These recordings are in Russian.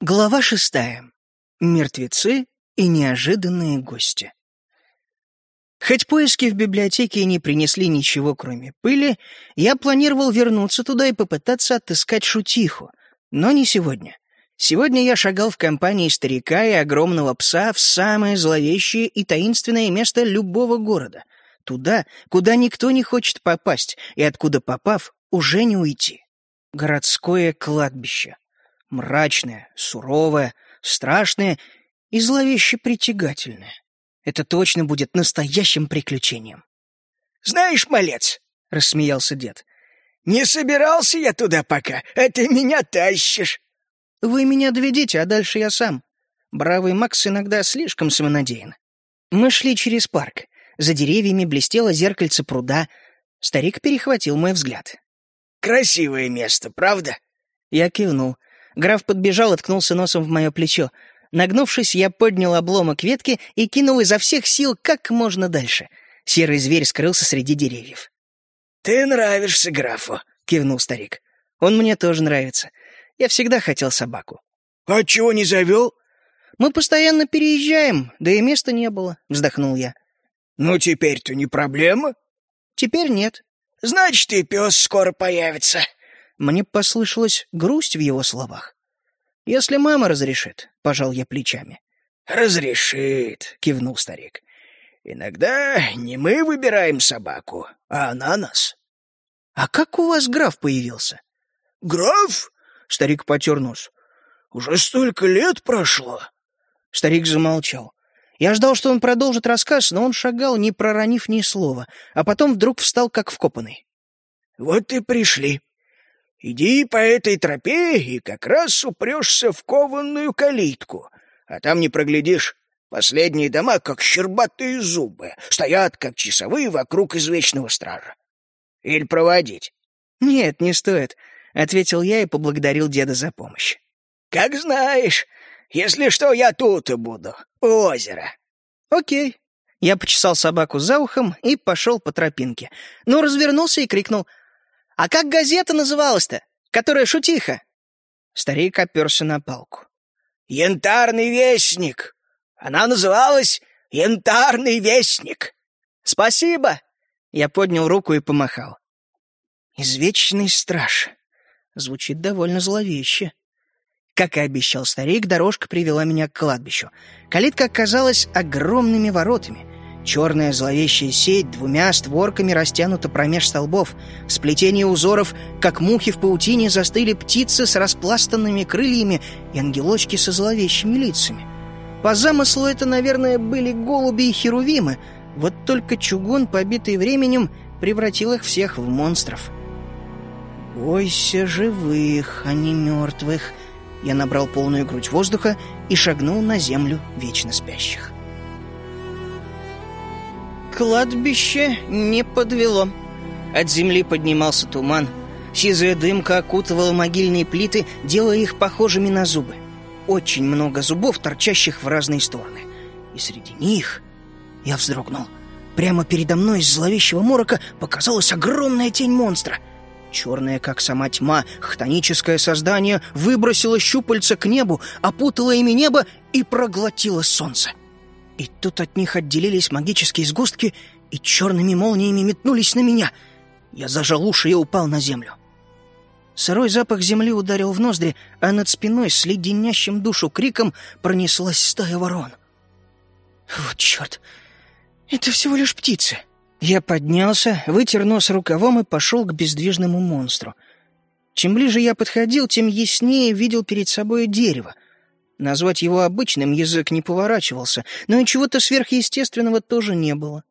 Глава шестая. Мертвецы и неожиданные гости. Хоть поиски в библиотеке и не принесли ничего, кроме пыли, я планировал вернуться туда и попытаться отыскать шутиху. Но не сегодня. Сегодня я шагал в компании старика и огромного пса в самое зловещее и таинственное место любого города. Туда, куда никто не хочет попасть, и откуда, попав, уже не уйти. Городское кладбище мрачное, суровое, страшное и зловеще притягательное. Это точно будет настоящим приключением. «Знаешь, малец», — рассмеялся дед, — «не собирался я туда пока, а ты меня тащишь». «Вы меня доведите, а дальше я сам. Бравый Макс иногда слишком самонадеян». Мы шли через парк. За деревьями блестело зеркальце пруда. Старик перехватил мой взгляд. «Красивое место, правда?» Я кивнул. Граф подбежал и ткнулся носом в мое плечо. Нагнувшись, я поднял обломок ветки и кинул изо всех сил как можно дальше. Серый зверь скрылся среди деревьев. «Ты нравишься графу», — кивнул старик. «Он мне тоже нравится. Я всегда хотел собаку». «А чего не завел?» «Мы постоянно переезжаем, да и места не было», — вздохнул я. «Ну, теперь-то не проблема?» «Теперь нет». «Значит, и пес скоро появится», мне послышалась грусть в его словах. «Если мама разрешит», — пожал я плечами. «Разрешит», — кивнул старик. «Иногда не мы выбираем собаку, а она нас». «А как у вас граф появился?» «Граф?» — старик потер нос. «Уже столько лет прошло». Старик замолчал. Я ждал, что он продолжит рассказ, но он шагал, не проронив ни слова, а потом вдруг встал как вкопанный. «Вот и пришли», Иди по этой тропе и как раз упрешься в кованную калитку, а там не проглядишь. Последние дома, как щербатые зубы, стоят, как часовые, вокруг извечного стража. Или проводить? — Нет, не стоит, — ответил я и поблагодарил деда за помощь. — Как знаешь. Если что, я тут и буду, у озера. — Окей. Я почесал собаку за ухом и пошел по тропинке, но развернулся и крикнул — «А как газета называлась-то, которая шутиха?» Старик оперся на палку. «Янтарный вестник! Она называлась «Янтарный вестник». «Спасибо!» Я поднял руку и помахал. «Извечный страж». Звучит довольно зловеще. Как и обещал старик, дорожка привела меня к кладбищу. Калитка оказалась огромными воротами — Черная зловещая сеть двумя створками растянута промеж столбов. В сплетении узоров, как мухи в паутине, застыли птицы с распластанными крыльями и ангелочки со зловещими лицами. По замыслу это, наверное, были голуби и херувимы, вот только чугун, побитый временем, превратил их всех в монстров. «Бойся живых, а не мертвых», я набрал полную грудь воздуха и шагнул на землю вечно спящих. Кладбище не подвело. От земли поднимался туман. Сизая дымка окутывала могильные плиты, делая их похожими на зубы. Очень много зубов, торчащих в разные стороны. И среди них я вздрогнул. Прямо передо мной из зловещего морока показалась огромная тень монстра. Черное, как сама тьма, хтоническое создание выбросило щупальца к небу, опутало ими небо и проглотило солнце. И тут от них отделились магические сгустки и черными молниями метнулись на меня. Я зажал уши и упал на землю. Сырой запах земли ударил в ноздри, а над спиной с леденящим душу криком пронеслась стая ворон. Вот черт! Это всего лишь птицы. Я поднялся, вытер нос рукавом и пошел к бездвижному монстру. Чем ближе я подходил, тем яснее видел перед собой дерево — Назвать его обычным язык не поворачивался, но и чего-то сверхъестественного тоже не было.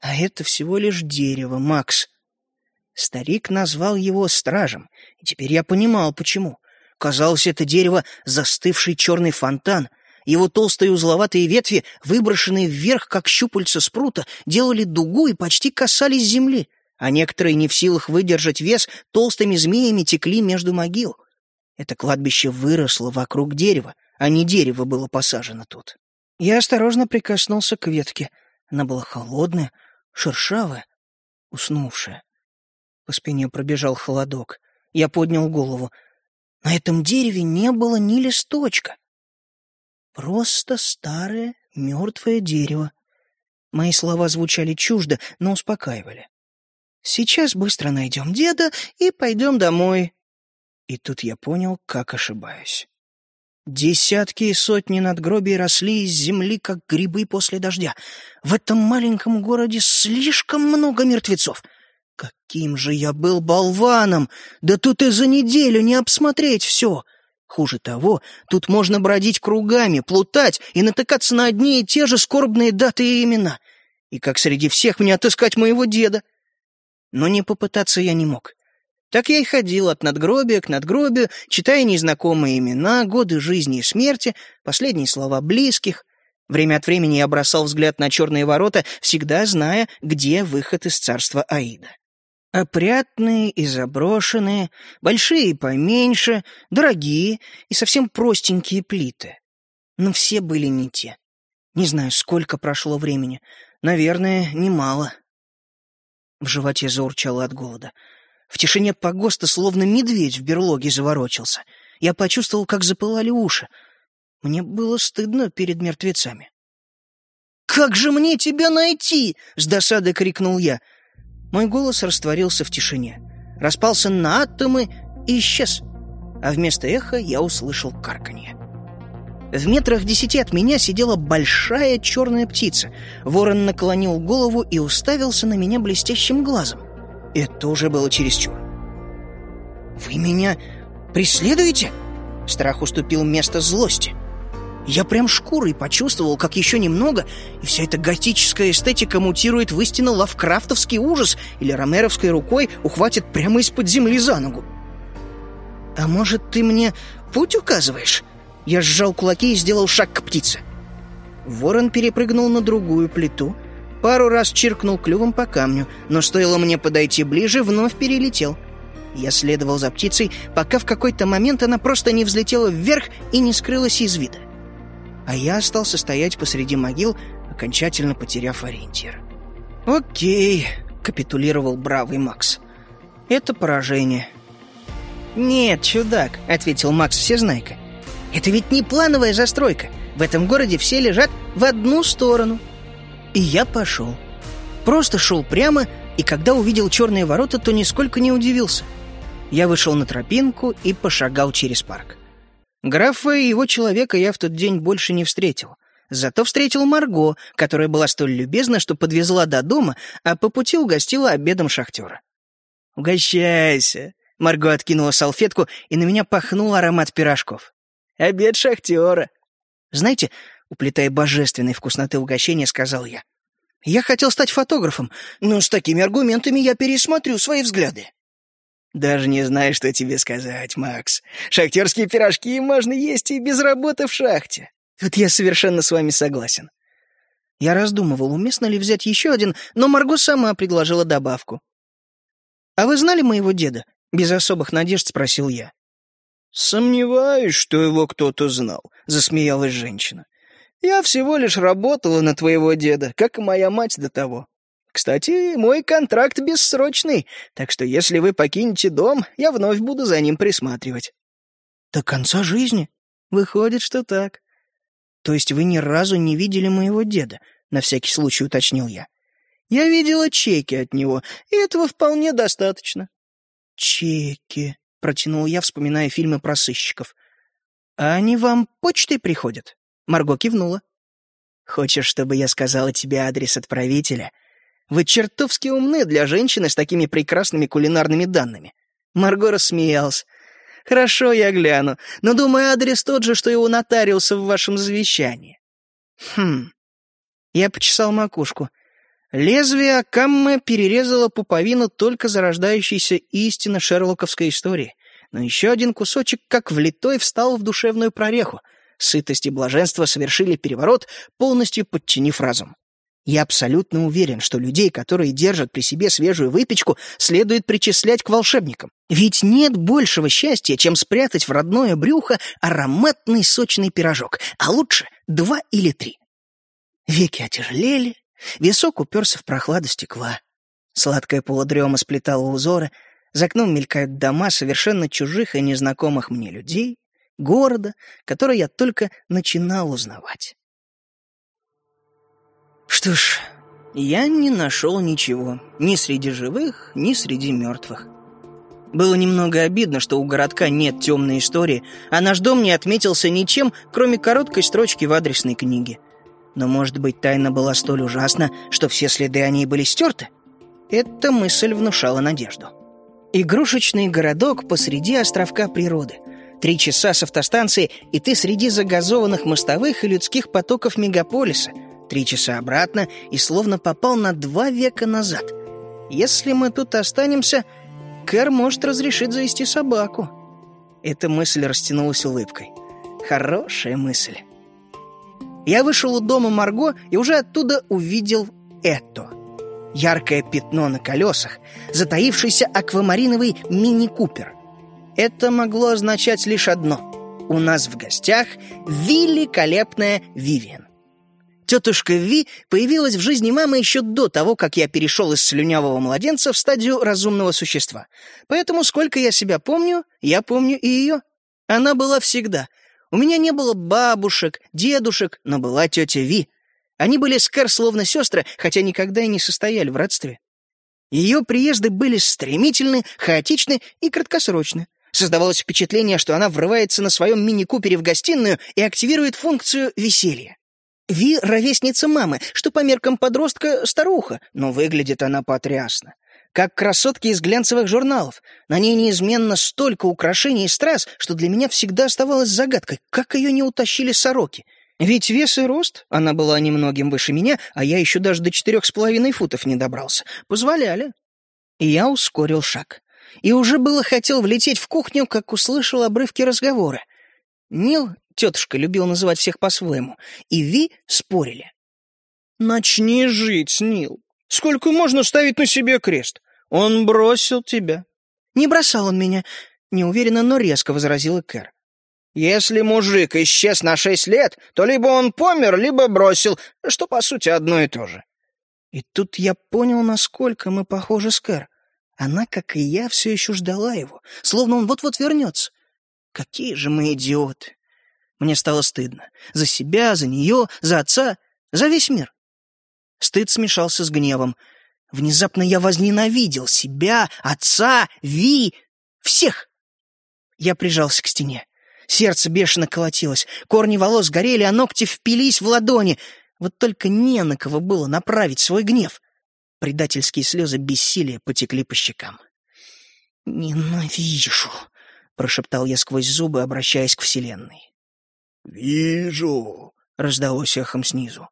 А это всего лишь дерево, Макс. Старик назвал его стражем, и теперь я понимал, почему. Казалось, это дерево — застывший черный фонтан. Его толстые узловатые ветви, выброшенные вверх, как щупальца спрута, делали дугу и почти касались земли, а некоторые, не в силах выдержать вес, толстыми змеями текли между могил. Это кладбище выросло вокруг дерева, а не дерево было посажено тут. Я осторожно прикоснулся к ветке. Она была холодная, шершавая, уснувшая. По спине пробежал холодок. Я поднял голову. На этом дереве не было ни листочка. Просто старое мертвое дерево. Мои слова звучали чуждо, но успокаивали. Сейчас быстро найдем деда и пойдем домой. И тут я понял, как ошибаюсь. Десятки и сотни надгробий росли из земли, как грибы после дождя. В этом маленьком городе слишком много мертвецов. Каким же я был болваном! Да тут и за неделю не обсмотреть все. Хуже того, тут можно бродить кругами, плутать и натыкаться на одни и те же скорбные даты и имена. И как среди всех мне отыскать моего деда? Но не попытаться я не мог. Так я и ходил от надгробия к надгробию, читая незнакомые имена, годы жизни и смерти, последние слова близких. Время от времени я бросал взгляд на черные ворота, всегда зная, где выход из царства Аида. Опрятные и заброшенные, большие и поменьше, дорогие и совсем простенькие плиты. Но все были не те. Не знаю, сколько прошло времени. Наверное, немало. В животе заурчало от голода. В тишине погоста словно медведь в берлоге заворочился. Я почувствовал, как запылали уши. Мне было стыдно перед мертвецами. «Как же мне тебя найти?» — с досадой крикнул я. Мой голос растворился в тишине, распался на атомы и исчез. А вместо эха я услышал карканье. В метрах десяти от меня сидела большая черная птица. Ворон наклонил голову и уставился на меня блестящим глазом. Это уже было чересчур. «Вы меня преследуете?» Страх уступил место злости. Я прям шкурой почувствовал, как еще немного, и вся эта готическая эстетика мутирует в истинно лавкрафтовский ужас или ромеровской рукой ухватит прямо из-под земли за ногу. «А может, ты мне путь указываешь?» Я сжал кулаки и сделал шаг к птице. Ворон перепрыгнул на другую плиту, Пару раз чиркнул клювом по камню, но стоило мне подойти ближе, вновь перелетел. Я следовал за птицей, пока в какой-то момент она просто не взлетела вверх и не скрылась из вида. А я остался стоять посреди могил, окончательно потеряв ориентир. «Окей», — капитулировал бравый Макс. «Это поражение». «Нет, чудак», — ответил Макс всезнайка. «Это ведь не плановая застройка. В этом городе все лежат в одну сторону». И я пошел. Просто шел прямо, и когда увидел черные ворота, то нисколько не удивился. Я вышел на тропинку и пошагал через парк. Графа и его человека я в тот день больше не встретил. Зато встретил Марго, которая была столь любезна, что подвезла до дома, а по пути угостила обедом шахтера. «Угощайся!» — Марго откинула салфетку, и на меня пахнул аромат пирожков. «Обед шахтера!» Знаете, Уплетая божественной вкусноты угощения, сказал я. «Я хотел стать фотографом, но с такими аргументами я пересмотрю свои взгляды». «Даже не знаю, что тебе сказать, Макс. Шахтерские пирожки можно есть и без работы в шахте. Тут я совершенно с вами согласен». Я раздумывал, уместно ли взять еще один, но Марго сама предложила добавку. «А вы знали моего деда?» — без особых надежд спросил я. «Сомневаюсь, что его кто-то знал», — засмеялась женщина. Я всего лишь работала на твоего деда, как и моя мать до того. Кстати, мой контракт бессрочный, так что если вы покинете дом, я вновь буду за ним присматривать». «До конца жизни?» «Выходит, что так». «То есть вы ни разу не видели моего деда?» — на всякий случай уточнил я. «Я видела чеки от него, и этого вполне достаточно». «Чеки», — протянул я, вспоминая фильмы про сыщиков. «А они вам почтой приходят?» Марго кивнула. «Хочешь, чтобы я сказала тебе адрес отправителя? Вы чертовски умны для женщины с такими прекрасными кулинарными данными». Марго рассмеялся. «Хорошо, я гляну, но, думаю, адрес тот же, что и у нотариуса в вашем завещании». «Хм...» Я почесал макушку. Лезвие Акамме перерезало пуповину только зарождающейся истины шерлоковской истории. Но еще один кусочек, как влитой, встал в душевную прореху — Сытость и блаженство совершили переворот, полностью подчинив разум. Я абсолютно уверен, что людей, которые держат при себе свежую выпечку, следует причислять к волшебникам. Ведь нет большего счастья, чем спрятать в родное брюхо ароматный сочный пирожок, а лучше два или три. Веки отяжелели, висок уперся в прохладу стекла. Сладкая полудрема сплетала узоры, За окном мелькают дома совершенно чужих и незнакомых мне людей, города, который я только начинал узнавать. Что ж, я не нашел ничего, ни среди живых, ни среди мертвых. Было немного обидно, что у городка нет темной истории, а наш дом не отметился ничем, кроме короткой строчки в адресной книге. Но, может быть, тайна была столь ужасна, что все следы о ней были стерты? Эта мысль внушала надежду. Игрушечный городок посреди островка природы. Три часа с автостанции, и ты среди загазованных мостовых и людских потоков мегаполиса. Три часа обратно, и словно попал на два века назад. Если мы тут останемся, Кэр может разрешить завести собаку. Эта мысль растянулась улыбкой. Хорошая мысль. Я вышел у дома Марго и уже оттуда увидел это. Яркое пятно на колесах, затаившийся аквамариновый мини-купер. Это могло означать лишь одно. У нас в гостях великолепная Вивиан. Тетушка Ви появилась в жизни мамы еще до того, как я перешел из слюнявого младенца в стадию разумного существа. Поэтому, сколько я себя помню, я помню и ее. Она была всегда. У меня не было бабушек, дедушек, но была тетя Ви. Они были с словно сестры, хотя никогда и не состояли в родстве. Ее приезды были стремительны, хаотичны и краткосрочны. Создавалось впечатление, что она врывается на своем мини-купере в гостиную и активирует функцию веселья. Ви — ровесница мамы, что по меркам подростка — старуха, но выглядит она потрясно. Как красотки из глянцевых журналов. На ней неизменно столько украшений и страз, что для меня всегда оставалось загадкой, как ее не утащили сороки. Ведь вес и рост, она была немногим выше меня, а я еще даже до четырех с половиной футов не добрался, позволяли. И я ускорил шаг. И уже было хотел влететь в кухню, как услышал обрывки разговора. Нил Тетушка любила называть всех по-своему. И Ви спорили. «Начни жить, Нил. Сколько можно ставить на себе крест? Он бросил тебя». «Не бросал он меня», — неуверенно, но резко возразила Кэр. «Если мужик исчез на шесть лет, то либо он помер, либо бросил, что, по сути, одно и то же». И тут я понял, насколько мы похожи с Кэр. Она, как и я, все еще ждала его, словно он вот-вот вернется. Какие же мы идиоты! Мне стало стыдно. За себя, за нее, за отца, за весь мир. Стыд смешался с гневом. Внезапно я возненавидел себя, отца, Ви, всех. Я прижался к стене. Сердце бешено колотилось, корни волос горели, а ногти впились в ладони. Вот только не на кого было направить свой гнев. Предательские слезы бессилия потекли по щекам. «Ненавижу», — прошептал я сквозь зубы, обращаясь к Вселенной. «Вижу!» — раздалось эхом снизу.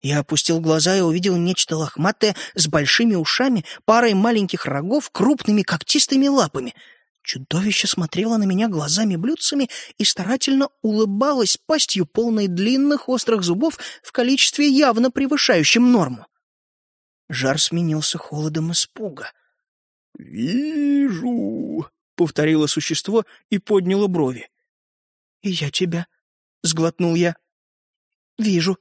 Я опустил глаза и увидел нечто лохматое с большими ушами, парой маленьких рогов, крупными когтистыми лапами. Чудовище смотрело на меня глазами-блюдцами и старательно улыбалось пастью, полной длинных острых зубов в количестве явно превышающем норму. Жар сменился холодом испуга. «Вижу!» — повторило существо и подняло брови. «И я тебя», — сглотнул я. «Вижу».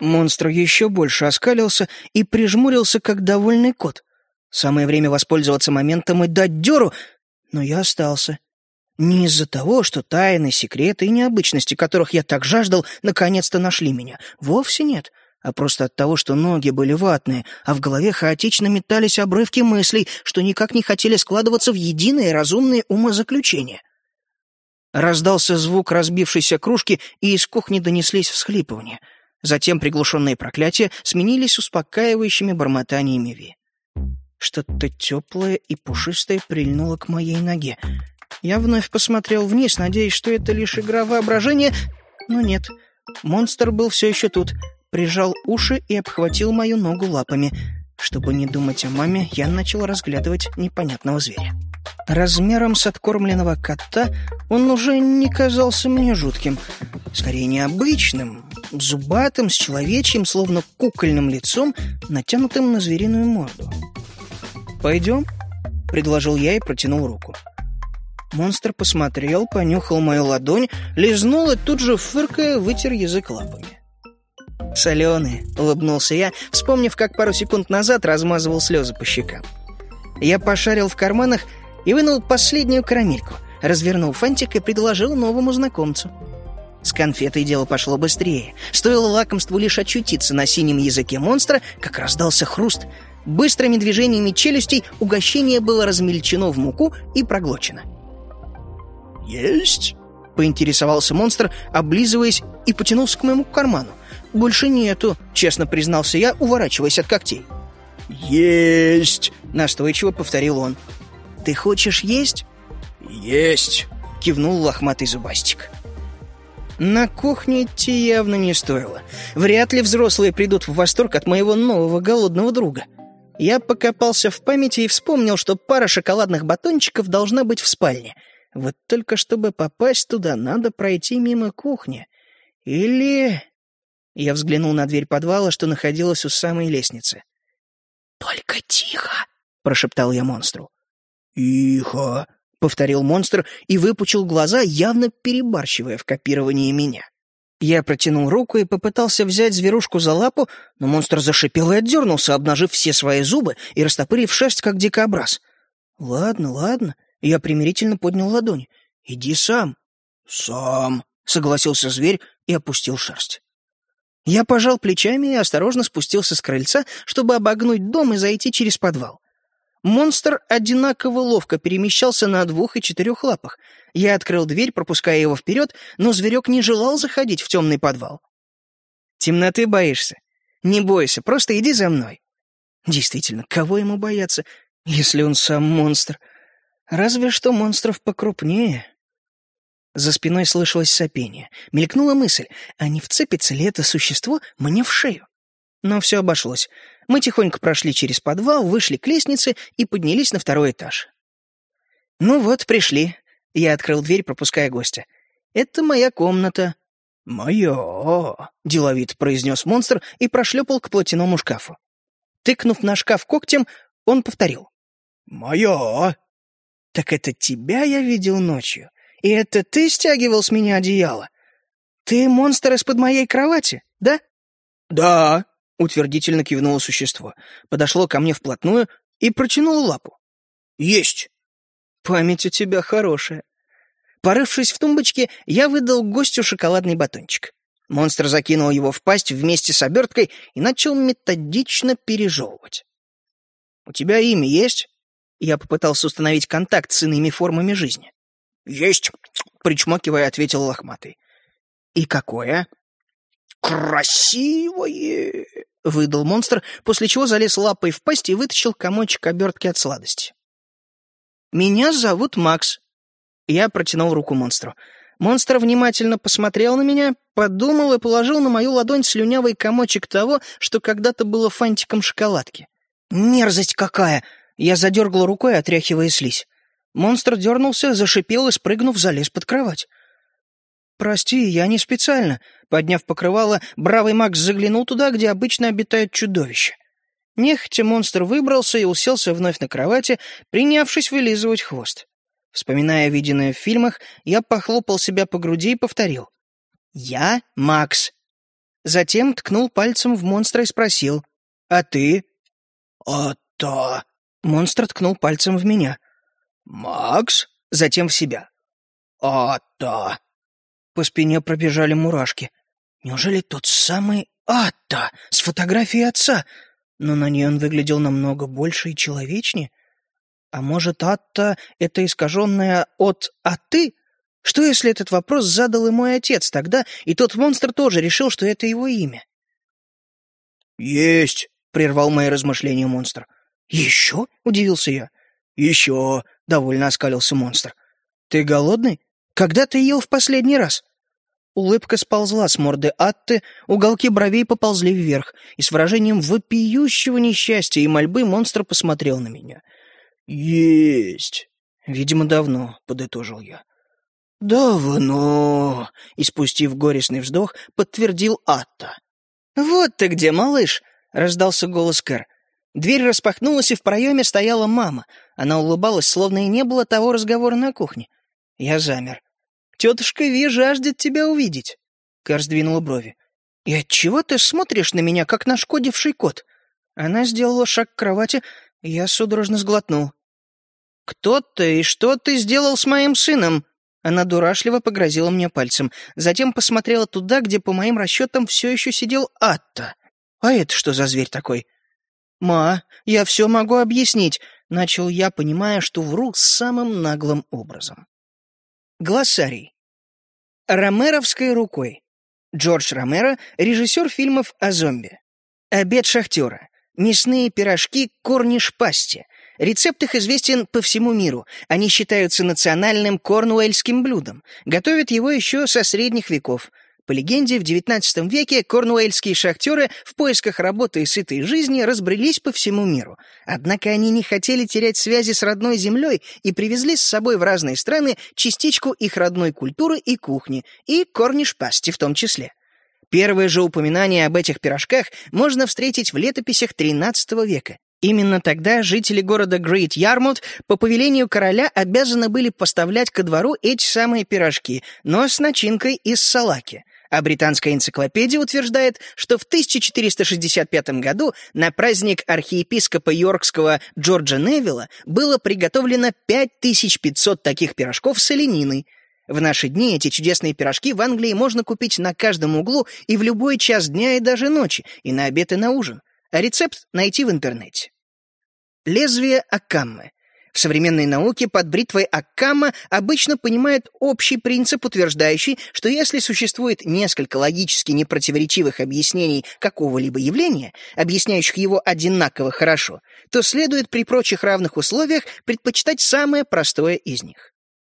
Монстр еще больше оскалился и прижмурился, как довольный кот. Самое время воспользоваться моментом и дать дёру, но я остался. Не из-за того, что тайны, секреты и необычности, которых я так жаждал, наконец-то нашли меня. Вовсе нет. А просто от того, что ноги были ватные, а в голове хаотично метались обрывки мыслей, что никак не хотели складываться в единое разумное умозаключение. Раздался звук разбившейся кружки, и из кухни донеслись всхлипывания. Затем приглушенные проклятия сменились успокаивающими бормотаниями Ви. Что-то теплое и пушистое прильнуло к моей ноге. Я вновь посмотрел вниз, надеясь, что это лишь игра воображения, но нет. Монстр был все еще тут, прижал уши и обхватил мою ногу лапами. Чтобы не думать о маме, я начал разглядывать непонятного зверя. Размером с откормленного кота он уже не казался мне жутким. Скорее, необычным, зубатым, с человечьим, словно кукольным лицом, натянутым на звериную морду. «Пойдем?» — предложил я и протянул руку. Монстр посмотрел, понюхал мою ладонь, лизнул и тут же, фыркая, вытер язык лапами. «Соленые», — улыбнулся я, вспомнив, как пару секунд назад размазывал слезы по щекам. Я пошарил в карманах и вынул последнюю карамельку, развернул фантик и предложил новому знакомцу. С конфетой дело пошло быстрее. Стоило лакомству лишь очутиться на синем языке монстра, как раздался хруст. Быстрыми движениями челюстей угощение было размельчено в муку и проглочено. «Есть?» — поинтересовался монстр, облизываясь и потянулся к моему карману. «Больше нету», — честно признался я, уворачиваясь от когтей. «Есть!» — настойчиво повторил он. «Ты хочешь есть?» «Есть!» — кивнул лохматый зубастик. На кухне идти явно не стоило. Вряд ли взрослые придут в восторг от моего нового голодного друга. Я покопался в памяти и вспомнил, что пара шоколадных батончиков должна быть в спальне. Вот только чтобы попасть туда, надо пройти мимо кухни. Или... Я взглянул на дверь подвала, что находилась у самой лестницы. «Только тихо!» — прошептал я монстру. «Тихо!» — повторил монстр и выпучил глаза, явно перебарщивая в копировании меня. Я протянул руку и попытался взять зверушку за лапу, но монстр зашипел и отдернулся, обнажив все свои зубы и растопырив шерсть, как дикобраз. «Ладно, ладно», — я примирительно поднял ладонь. «Иди сам». «Сам», — согласился зверь и опустил шерсть. Я пожал плечами и осторожно спустился с крыльца, чтобы обогнуть дом и зайти через подвал. Монстр одинаково ловко перемещался на двух и четырех лапах. Я открыл дверь, пропуская его вперед, но зверек не желал заходить в темный подвал. «Темноты боишься? Не бойся, просто иди за мной». Действительно, кого ему бояться, если он сам монстр? Разве что монстров покрупнее. За спиной слышалось сопение. Мелькнула мысль, а не вцепится ли это существо мне в шею? Но все обошлось. Мы тихонько прошли через подвал, вышли к лестнице и поднялись на второй этаж. «Ну вот, пришли». Я открыл дверь, пропуская гостя. «Это моя комната». «Моё!» — деловито произнес монстр и прошлепал к платяному шкафу. Тыкнув на шкаф когтем, он повторил. «Моё!» «Так это тебя я видел ночью?» И это ты стягивал с меня одеяло? Ты монстр из-под моей кровати, да? Да, утвердительно кивнуло существо. Подошло ко мне вплотную и протянуло лапу. Есть. Память у тебя хорошая. Порывшись в тумбочке, я выдал гостю шоколадный батончик. Монстр закинул его в пасть вместе с оберткой и начал методично пережевывать. «У тебя имя есть?» Я попытался установить контакт с иными формами жизни. «Есть!» — причмокивая, ответил лохматый. «И какое?» «Красивое!» — выдал монстр, после чего залез лапой в пасть и вытащил комочек обертки от сладости. «Меня зовут Макс». Я протянул руку монстру. Монстр внимательно посмотрел на меня, подумал и положил на мою ладонь слюнявый комочек того, что когда-то было фантиком шоколадки. «Мерзость какая!» Я задергал рукой, отряхивая слизь. Монстр дернулся, зашипел и, спрыгнув, залез под кровать. «Прости, я не специально». Подняв покрывало, бравый Макс заглянул туда, где обычно обитают чудовища. Нехотя монстр выбрался и уселся вновь на кровати, принявшись вылизывать хвост. Вспоминая виденное в фильмах, я похлопал себя по груди и повторил. «Я Макс». Затем ткнул пальцем в монстра и спросил. «А ты?» «А то...» Монстр ткнул пальцем в меня. «Макс?» Затем в себя. «Атта!» По спине пробежали мурашки. Неужели тот самый Атта с фотографией отца? Но на ней он выглядел намного больше и человечнее. А может, Атта — это искаженное от «а ты»? Что, если этот вопрос задал и мой отец тогда, и тот монстр тоже решил, что это его имя? «Есть!» — прервал мои размышления монстр. «Еще?» — удивился я. «Еще!» — довольно оскалился монстр. «Ты голодный? Когда ты ел в последний раз?» Улыбка сползла с морды Атты, уголки бровей поползли вверх, и с выражением вопиющего несчастья и мольбы монстр посмотрел на меня. «Есть!» «Видимо, давно», — подытожил я. «Давно!» — и спустив горестный вздох, подтвердил Атта. «Вот ты где, малыш!» — раздался голос Кэр. Дверь распахнулась, и в проеме стояла мама. Она улыбалась, словно и не было того разговора на кухне. Я замер. «Тетушка Ви жаждет тебя увидеть». Кар сдвинула брови. «И отчего ты смотришь на меня, как нашкодивший кот?» Она сделала шаг к кровати, и я судорожно сглотнул. «Кто ты и что ты сделал с моим сыном?» Она дурашливо погрозила мне пальцем, затем посмотрела туда, где, по моим расчетам, все еще сидел Атта. «А это что за зверь такой?» «Ма, я все могу объяснить», — начал я, понимая, что вру самым наглым образом. Глоссарий. Ромеровской рукой. Джордж Ромеро, режиссер фильмов о зомби. Обед шахтера. Мясные пирожки корниш пасти. Рецепт их известен по всему миру. Они считаются национальным корнуэльским блюдом. Готовят его еще со средних веков. По легенде, в XIX веке корнуэльские шахтеры в поисках работы и сытой жизни разбрелись по всему миру. Однако они не хотели терять связи с родной землей и привезли с собой в разные страны частичку их родной культуры и кухни, и корниш-пасти в том числе. Первое же упоминание об этих пирожках можно встретить в летописях XIII века. Именно тогда жители города Грейт Ярмут по повелению короля обязаны были поставлять ко двору эти самые пирожки, но с начинкой из салаки. А британская энциклопедия утверждает, что в 1465 году на праздник архиепископа Йоркского Джорджа Невилла было приготовлено 5500 таких пирожков с олениной. В наши дни эти чудесные пирожки в Англии можно купить на каждом углу и в любой час дня и даже ночи, и на обед и на ужин а рецепт найти в интернете. Лезвие Акаммы. В современной науке под бритвой Аккама обычно понимают общий принцип, утверждающий, что если существует несколько логически непротиворечивых объяснений какого-либо явления, объясняющих его одинаково хорошо, то следует при прочих равных условиях предпочитать самое простое из них.